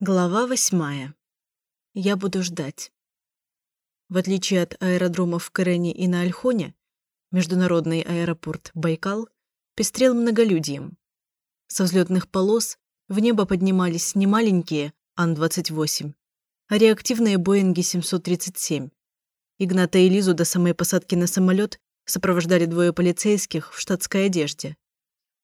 Глава восьмая. Я буду ждать. В отличие от аэродромов в Корене и на Альхоне, международный аэропорт Байкал пестрел многолюдьем. Со взлетных полос в небо поднимались не маленькие Ан-28, а реактивные Боинги 737. Игната и Лизу до самой посадки на самолет сопровождали двое полицейских в штатской одежде.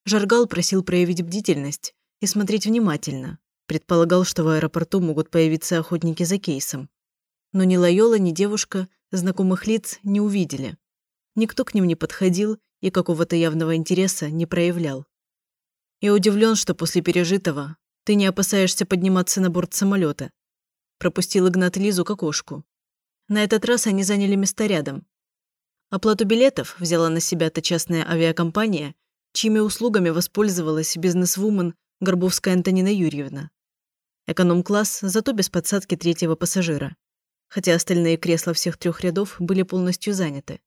Жаргал просил проявить бдительность и смотреть внимательно, Предполагал, что в аэропорту могут появиться охотники за кейсом. Но ни Лайола, ни девушка знакомых лиц не увидели. Никто к ним не подходил и какого-то явного интереса не проявлял. Я удивлен, что после пережитого ты не опасаешься подниматься на борт самолета. Пропустил Игнат Лизу к окошку. На этот раз они заняли места рядом. Оплату билетов взяла на себя та частная авиакомпания, чьими услугами воспользовалась бизнесвумен Горбовская Антонина Юрьевна. Эконом-класс, зато без подсадки третьего пассажира. Хотя остальные кресла всех трех рядов были полностью заняты.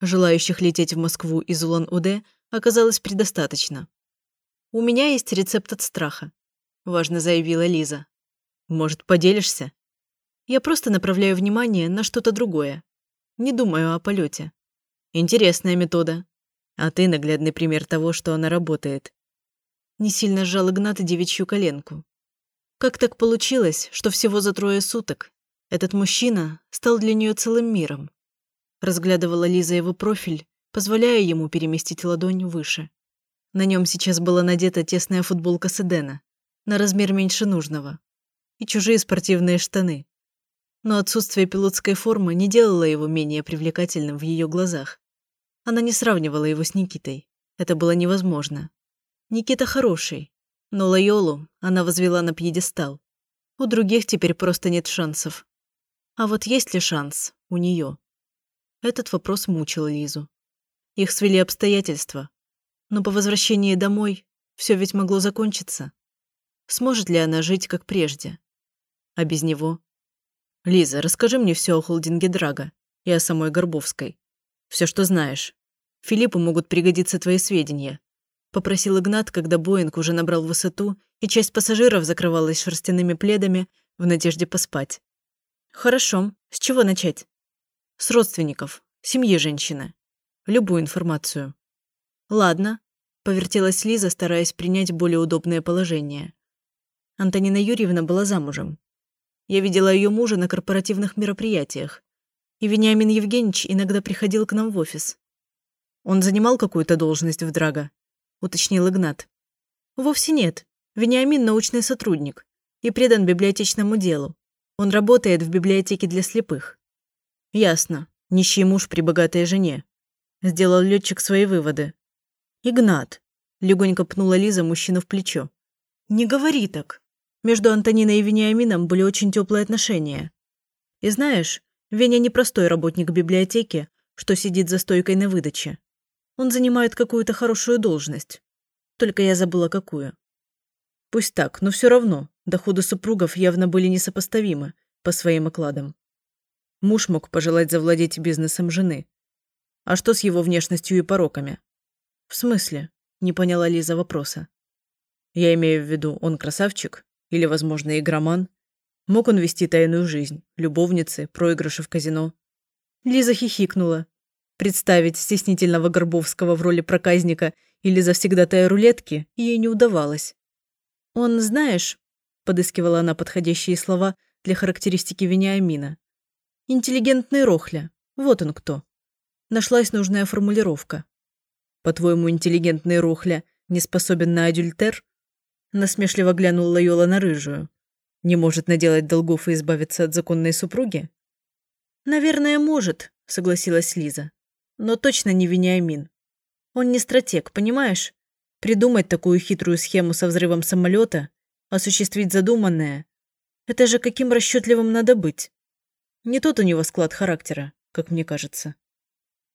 Желающих лететь в Москву из Улан-Удэ оказалось предостаточно. «У меня есть рецепт от страха», – важно заявила Лиза. «Может, поделишься?» «Я просто направляю внимание на что-то другое. Не думаю о полете. Интересная метода. А ты наглядный пример того, что она работает». Не сильно сжал Игната девичью коленку. Как так получилось, что всего за трое суток этот мужчина стал для нее целым миром? Разглядывала Лиза его профиль, позволяя ему переместить ладонь выше. На нем сейчас была надета тесная футболка Седена, на размер меньше нужного, и чужие спортивные штаны. Но отсутствие пилотской формы не делало его менее привлекательным в ее глазах. Она не сравнивала его с Никитой. Это было невозможно. Никита хороший, но Лайолу она возвела на пьедестал. У других теперь просто нет шансов. А вот есть ли шанс у нее? Этот вопрос мучил Лизу. Их свели обстоятельства. Но по возвращении домой все ведь могло закончиться. Сможет ли она жить, как прежде? А без него? Лиза, расскажи мне все о холдинге Драга и о самой Горбовской. Все, что знаешь. Филиппу могут пригодиться твои сведения попросил Игнат, когда Боинг уже набрал высоту, и часть пассажиров закрывалась шерстяными пледами в надежде поспать. «Хорошо. С чего начать?» «С родственников, семьи женщины. Любую информацию». «Ладно», – повертелась Лиза, стараясь принять более удобное положение. Антонина Юрьевна была замужем. Я видела ее мужа на корпоративных мероприятиях. И Вениамин Евгеньевич иногда приходил к нам в офис. Он занимал какую-то должность в Драго? – уточнил Игнат. «Вовсе нет. Вениамин – научный сотрудник и предан библиотечному делу. Он работает в библиотеке для слепых». «Ясно. Нищий муж при богатой жене». Сделал летчик свои выводы. «Игнат», – легонько пнула Лиза мужчину в плечо. «Не говори так. Между Антониной и Вениамином были очень теплые отношения. И знаешь, Веня не простой работник библиотеки, что сидит за стойкой на выдаче. Он занимает какую-то хорошую должность. Только я забыла, какую. Пусть так, но все равно доходы супругов явно были несопоставимы по своим окладам. Муж мог пожелать завладеть бизнесом жены. А что с его внешностью и пороками? В смысле? Не поняла Лиза вопроса. Я имею в виду, он красавчик? Или, возможно, игроман? Мог он вести тайную жизнь, любовницы, проигрыши в казино? Лиза хихикнула, Представить стеснительного Горбовского в роли проказника или завсегдатая рулетки ей не удавалось. «Он, знаешь», – подыскивала она подходящие слова для характеристики Вениамина, «интеллигентный рохля. Вот он кто». Нашлась нужная формулировка. «По-твоему, интеллигентный рохля не способен на адюльтер?» Насмешливо глянула Лайола на рыжую. «Не может наделать долгов и избавиться от законной супруги?» «Наверное, может», – согласилась Лиза но точно не Вениамин. Он не стратег, понимаешь? Придумать такую хитрую схему со взрывом самолета, осуществить задуманное – это же каким расчетливым надо быть. Не тот у него склад характера, как мне кажется.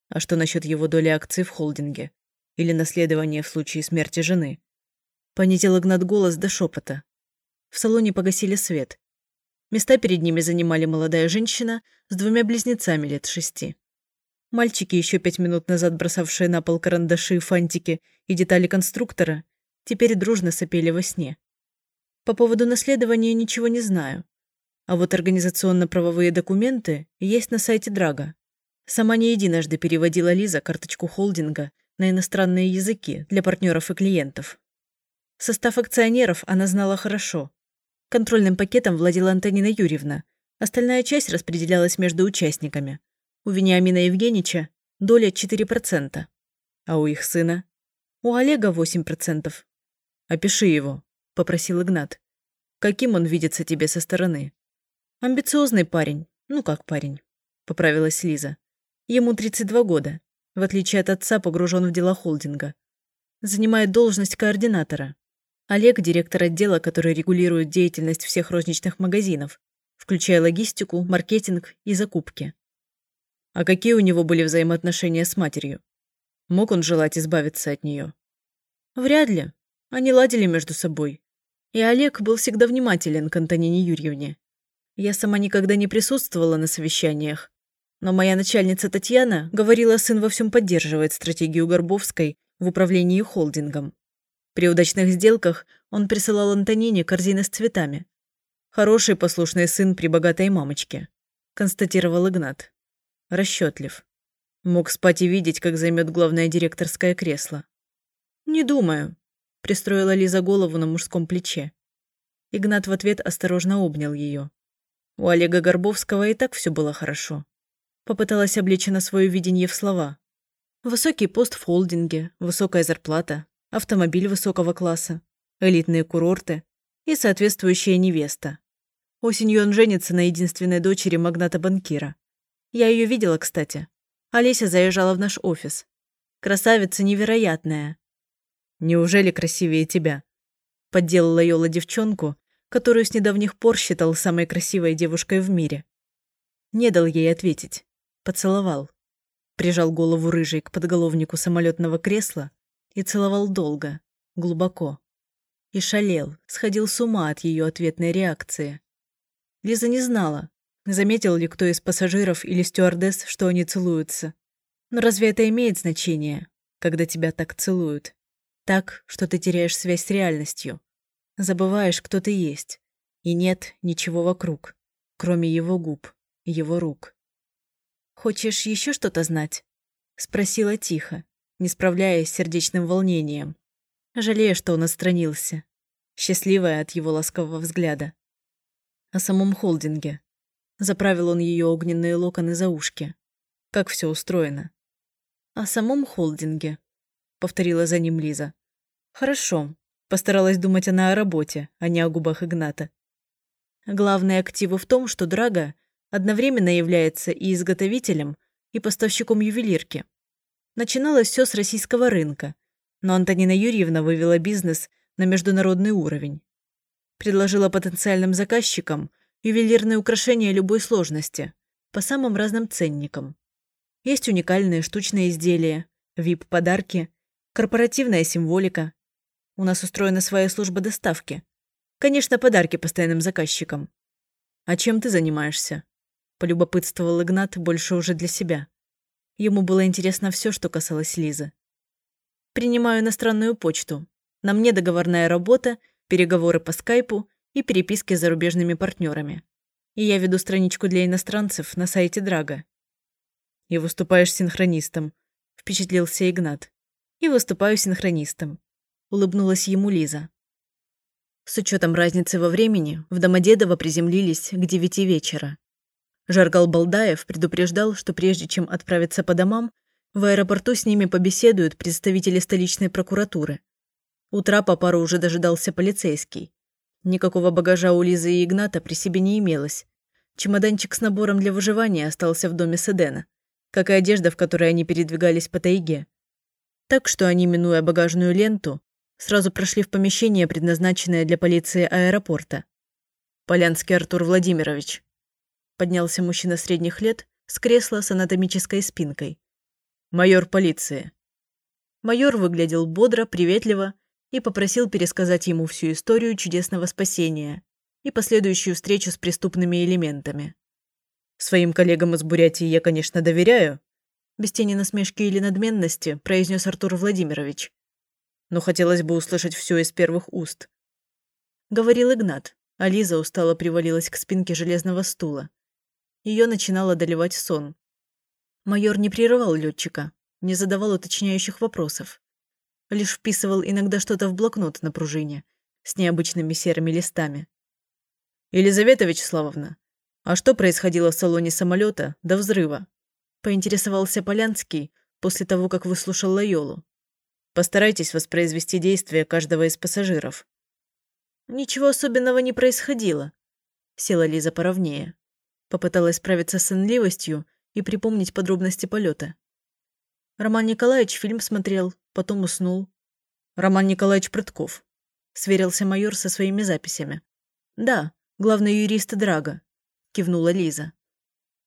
А что насчет его доли акций в холдинге? Или наследования в случае смерти жены? Понизил Игнат голос до шепота. В салоне погасили свет. Места перед ними занимали молодая женщина с двумя близнецами лет шести. Мальчики, еще пять минут назад бросавшие на пол карандаши, фантики и детали конструктора, теперь дружно сопели во сне. По поводу наследования ничего не знаю. А вот организационно-правовые документы есть на сайте Драга. Сама не единожды переводила Лиза карточку холдинга на иностранные языки для партнеров и клиентов. Состав акционеров она знала хорошо. Контрольным пакетом владела Антонина Юрьевна. Остальная часть распределялась между участниками. У Вениамина Евгеньевича доля 4%, а у их сына? У Олега 8%. «Опиши его», – попросил Игнат. «Каким он видится тебе со стороны?» «Амбициозный парень. Ну как парень?» – поправилась Лиза. «Ему 32 года. В отличие от отца, погружен в дела холдинга. Занимает должность координатора. Олег – директор отдела, который регулирует деятельность всех розничных магазинов, включая логистику, маркетинг и закупки. А какие у него были взаимоотношения с матерью? Мог он желать избавиться от нее? Вряд ли. Они ладили между собой. И Олег был всегда внимателен к Антонине Юрьевне. Я сама никогда не присутствовала на совещаниях, но моя начальница Татьяна говорила, сын во всем поддерживает стратегию Горбовской в управлении холдингом. При удачных сделках он присылал Антонине корзины с цветами. «Хороший послушный сын при богатой мамочке», – констатировал Игнат. Расчетлив. Мог спать и видеть, как займет главное директорское кресло. «Не думаю», – пристроила Лиза голову на мужском плече. Игнат в ответ осторожно обнял ее. У Олега Горбовского и так все было хорошо. Попыталась облечь на свое видение в слова. Высокий пост в холдинге, высокая зарплата, автомобиль высокого класса, элитные курорты и соответствующая невеста. Осенью он женится на единственной дочери магната-банкира. Я ее видела, кстати. Олеся заезжала в наш офис. Красавица невероятная. Неужели красивее тебя? Подделала Йола девчонку, которую с недавних пор считал самой красивой девушкой в мире. Не дал ей ответить. Поцеловал. Прижал голову рыжей к подголовнику самолетного кресла и целовал долго, глубоко. И шалел, сходил с ума от ее ответной реакции. Лиза не знала, заметил ли кто из пассажиров или стюардесс, что они целуются. Но разве это имеет значение, когда тебя так целуют? Так, что ты теряешь связь с реальностью, Забываешь, кто ты есть. И нет ничего вокруг, кроме его губ, его рук. «Хочешь еще что-то знать?» Спросила тихо, не справляясь с сердечным волнением. Жалея, что он отстранился. Счастливая от его ласкового взгляда. О самом холдинге. Заправил он ее огненные локоны за ушки. Как все устроено. О самом холдинге. Повторила за ним Лиза. Хорошо. Постаралась думать она о работе, а не о губах Игната. Главное активу в том, что Драга одновременно является и изготовителем, и поставщиком ювелирки. Начиналось все с российского рынка, но Антонина Юрьевна вывела бизнес на международный уровень. Предложила потенциальным заказчикам ювелирные украшения любой сложности, по самым разным ценникам. Есть уникальные штучные изделия, VIP-подарки, корпоративная символика, у нас устроена своя служба доставки. Конечно, подарки постоянным заказчикам. А чем ты занимаешься? Полюбопытствовал Игнат больше уже для себя. Ему было интересно все, что касалось Лизы. Принимаю иностранную почту. На мне договорная работа, переговоры по скайпу и переписки с зарубежными партнерами. И я веду страничку для иностранцев на сайте Драга. И выступаешь синхронистом, впечатлился Игнат. И выступаю синхронистом улыбнулась ему Лиза. С учетом разницы во времени, в Домодедово приземлились к девяти вечера. Жаргал Балдаев предупреждал, что прежде чем отправиться по домам, в аэропорту с ними побеседуют представители столичной прокуратуры. У трапа пару уже дожидался полицейский. Никакого багажа у Лизы и Игната при себе не имелось. Чемоданчик с набором для выживания остался в доме Седена, как и одежда, в которой они передвигались по тайге. Так что они, минуя багажную ленту, сразу прошли в помещение, предназначенное для полиции аэропорта. «Полянский Артур Владимирович». Поднялся мужчина средних лет с кресла с анатомической спинкой. «Майор полиции». Майор выглядел бодро, приветливо и попросил пересказать ему всю историю чудесного спасения и последующую встречу с преступными элементами. «Своим коллегам из Бурятии я, конечно, доверяю», без тени насмешки или надменности произнес Артур Владимирович но хотелось бы услышать все из первых уст. Говорил Игнат, а Лиза устало привалилась к спинке железного стула. Ее начинал одолевать сон. Майор не прерывал летчика, не задавал уточняющих вопросов. Лишь вписывал иногда что-то в блокнот на пружине с необычными серыми листами. «Елизавета Вячеславовна, а что происходило в салоне самолета до взрыва?» Поинтересовался Полянский после того, как выслушал Лайолу. Постарайтесь воспроизвести действия каждого из пассажиров. Ничего особенного не происходило. Села Лиза поровнее. Попыталась справиться с сонливостью и припомнить подробности полета. Роман Николаевич фильм смотрел, потом уснул. Роман Николаевич Прытков. Сверился майор со своими записями. Да, главный юрист Драга. Кивнула Лиза.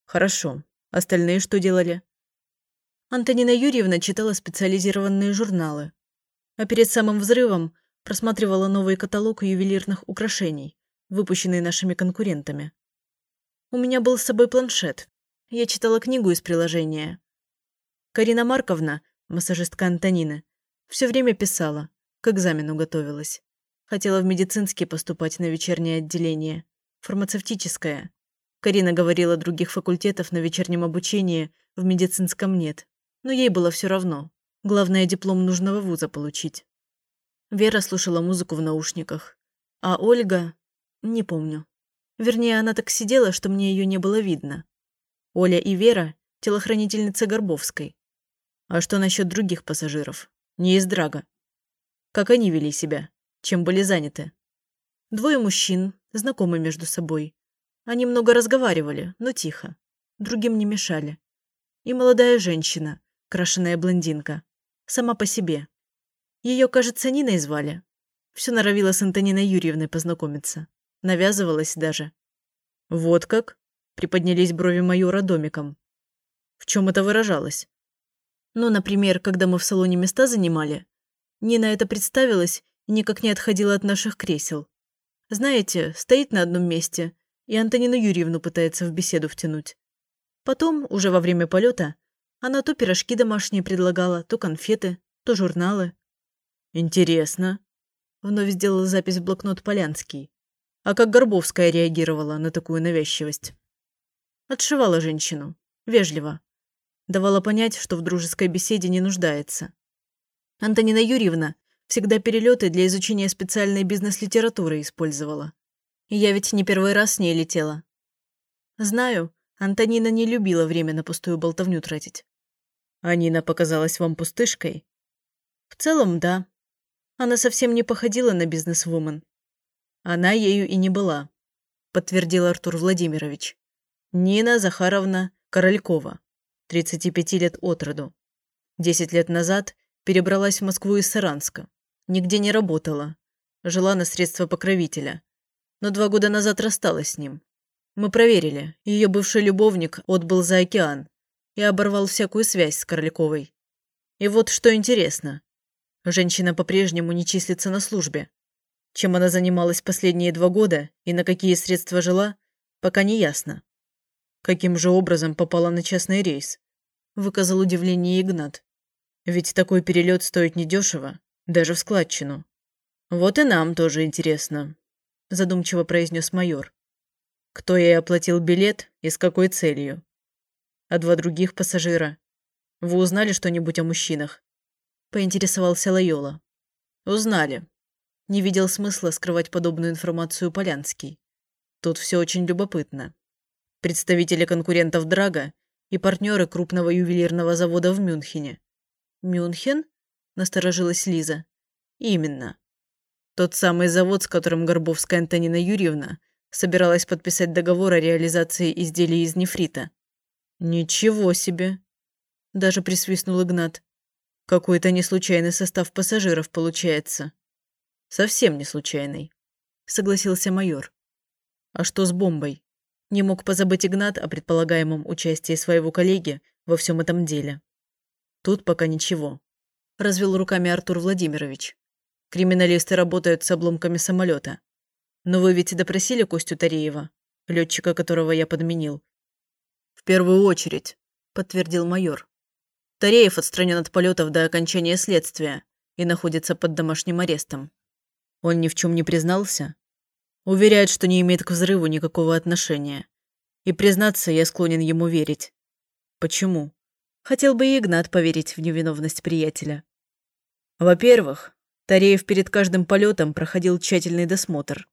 Хорошо. Остальные что делали? Антонина Юрьевна читала специализированные журналы. А перед самым взрывом просматривала новый каталог ювелирных украшений, выпущенный нашими конкурентами. У меня был с собой планшет. Я читала книгу из приложения. Карина Марковна, массажистка Антонины, все время писала, к экзамену готовилась. Хотела в медицинский поступать на вечернее отделение. Фармацевтическое. Карина говорила, других факультетов на вечернем обучении в медицинском нет. Но ей было все равно. Главное, диплом нужного вуза получить. Вера слушала музыку в наушниках. А Ольга... Не помню. Вернее, она так сидела, что мне ее не было видно. Оля и Вера – телохранительницы Горбовской. А что насчет других пассажиров? Не из Драга. Как они вели себя? Чем были заняты? Двое мужчин, знакомы между собой. Они много разговаривали, но тихо. Другим не мешали. И молодая женщина, крашеная блондинка. Сама по себе. Ее, кажется, Ниной звали. Все норовила с Антониной Юрьевной познакомиться. Навязывалась даже. Вот как? Приподнялись брови майора домиком. В чем это выражалось? Ну, например, когда мы в салоне места занимали, Нина это представилась и никак не отходила от наших кресел. Знаете, стоит на одном месте и Антонину Юрьевну пытается в беседу втянуть. Потом, уже во время полета, она то пирожки домашние предлагала, то конфеты, то журналы. «Интересно», — вновь сделал запись в блокнот Полянский. А как Горбовская реагировала на такую навязчивость? Отшивала женщину. Вежливо. Давала понять, что в дружеской беседе не нуждается. Антонина Юрьевна всегда перелеты для изучения специальной бизнес-литературы использовала. И я ведь не первый раз с ней летела. Знаю, Антонина не любила время на пустую болтовню тратить. А Нина показалась вам пустышкой? В целом, да. Она совсем не походила на бизнес-вумен. Она ею и не была, подтвердил Артур Владимирович. Нина Захаровна Королькова, 35 лет от роду. Десять лет назад перебралась в Москву из Саранска. Нигде не работала. Жила на средства покровителя. Но два года назад рассталась с ним. Мы проверили. Ее бывший любовник отбыл за океан и оборвал всякую связь с Корляковой. И вот что интересно. Женщина по-прежнему не числится на службе. Чем она занималась последние два года и на какие средства жила, пока не ясно. Каким же образом попала на частный рейс? Выказал удивление Игнат. Ведь такой перелет стоит недешево, даже в складчину. Вот и нам тоже интересно, задумчиво произнес майор. Кто ей оплатил билет и с какой целью? А два других пассажира? Вы узнали что-нибудь о мужчинах? Поинтересовался Лайола. Узнали. Не видел смысла скрывать подобную информацию Полянский. Тут все очень любопытно. Представители конкурентов Драга и партнеры крупного ювелирного завода в Мюнхене «Мюнхен?» – насторожилась Лиза. «Именно. Тот самый завод, с которым Горбовская Антонина Юрьевна собиралась подписать договор о реализации изделий из нефрита». «Ничего себе!» – даже присвистнул Игнат. «Какой-то неслучайный состав пассажиров получается». «Совсем не случайный», – согласился майор. «А что с бомбой?» Не мог позабыть Игнат о предполагаемом участии своего коллеги во всем этом деле. Тут пока ничего. Развел руками Артур Владимирович. Криминалисты работают с обломками самолета. Но вы ведь допросили Костю Тареева, летчика которого я подменил. В первую очередь, подтвердил майор. Тареев отстранен от полетов до окончания следствия и находится под домашним арестом. Он ни в чем не признался? Уверяет, что не имеет к взрыву никакого отношения. И, признаться, я склонен ему верить. Почему? Хотел бы и Игнат поверить в невиновность приятеля. Во-первых, Тареев перед каждым полетом проходил тщательный досмотр.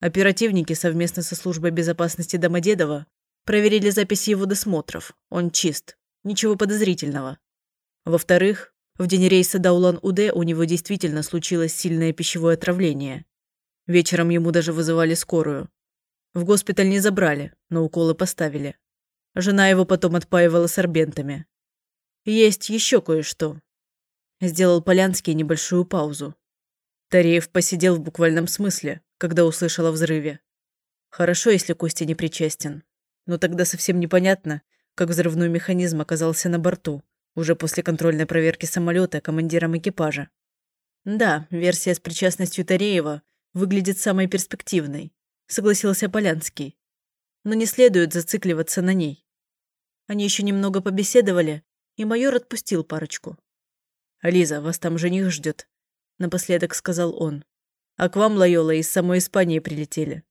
Оперативники совместно со службой безопасности Домодедова проверили записи его досмотров. Он чист. Ничего подозрительного. Во-вторых, в день рейса до Улан-Удэ у него действительно случилось сильное пищевое отравление. Вечером ему даже вызывали скорую. В госпиталь не забрали, но уколы поставили. Жена его потом отпаивала сорбентами. Есть еще кое-что. Сделал Полянский небольшую паузу. Тареев посидел в буквальном смысле, когда услышал о взрыве. Хорошо, если Костя не причастен. Но тогда совсем непонятно, как взрывной механизм оказался на борту, уже после контрольной проверки самолета командиром экипажа. Да, версия с причастностью Тареева выглядит самой перспективной, согласился Полянский. Но не следует зацикливаться на ней. Они еще немного побеседовали, и майор отпустил парочку. «Лиза, вас там жених ждет», — напоследок сказал он. «А к вам, Лайола, из самой Испании прилетели.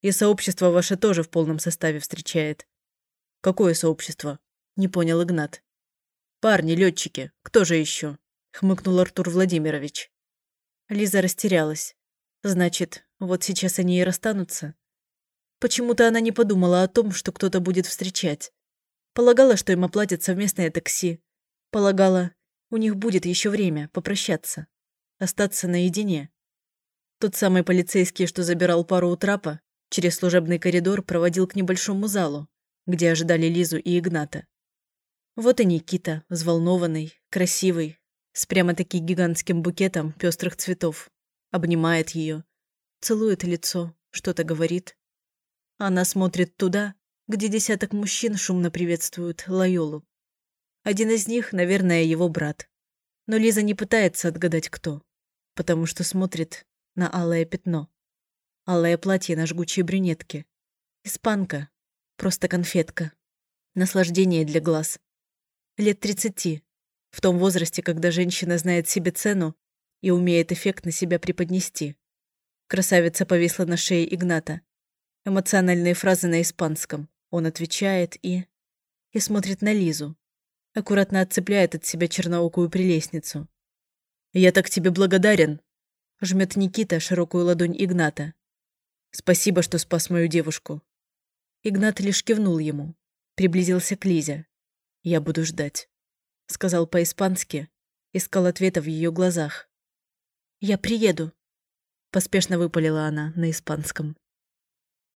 И сообщество ваше тоже в полном составе встречает». «Какое сообщество?» — не понял Игнат. «Парни, летчики, кто же еще?» — хмыкнул Артур Владимирович. Лиза растерялась. «Значит, вот сейчас они и расстанутся?» Почему-то она не подумала о том, что кто-то будет встречать. Полагала, что им оплатят совместное такси. Полагала, у них будет еще время попрощаться. Остаться наедине. Тот самый полицейский, что забирал пару у трапа, через служебный коридор проводил к небольшому залу, где ожидали Лизу и Игната. Вот и Никита, взволнованный, красивый, с прямо-таки гигантским букетом пестрых цветов. Обнимает ее, целует лицо, что-то говорит. Она смотрит туда, где десяток мужчин шумно приветствуют Лайолу. Один из них, наверное, его брат. Но Лиза не пытается отгадать, кто, потому что смотрит на алое пятно. Алое платье на жгучей брюнетке. Испанка. Просто конфетка. Наслаждение для глаз. Лет тридцати. В том возрасте, когда женщина знает себе цену и умеет эффектно себя преподнести. Красавица повисла на шее Игната. Эмоциональные фразы на испанском. Он отвечает и... и смотрит на Лизу. Аккуратно отцепляет от себя черноокую прелестницу. «Я так тебе благодарен!» Жмет Никита широкую ладонь Игната. «Спасибо, что спас мою девушку». Игнат лишь кивнул ему. Приблизился к Лизе. «Я буду ждать», — сказал по-испански. Искал ответа в ее глазах. «Я приеду», — поспешно выпалила она на испанском.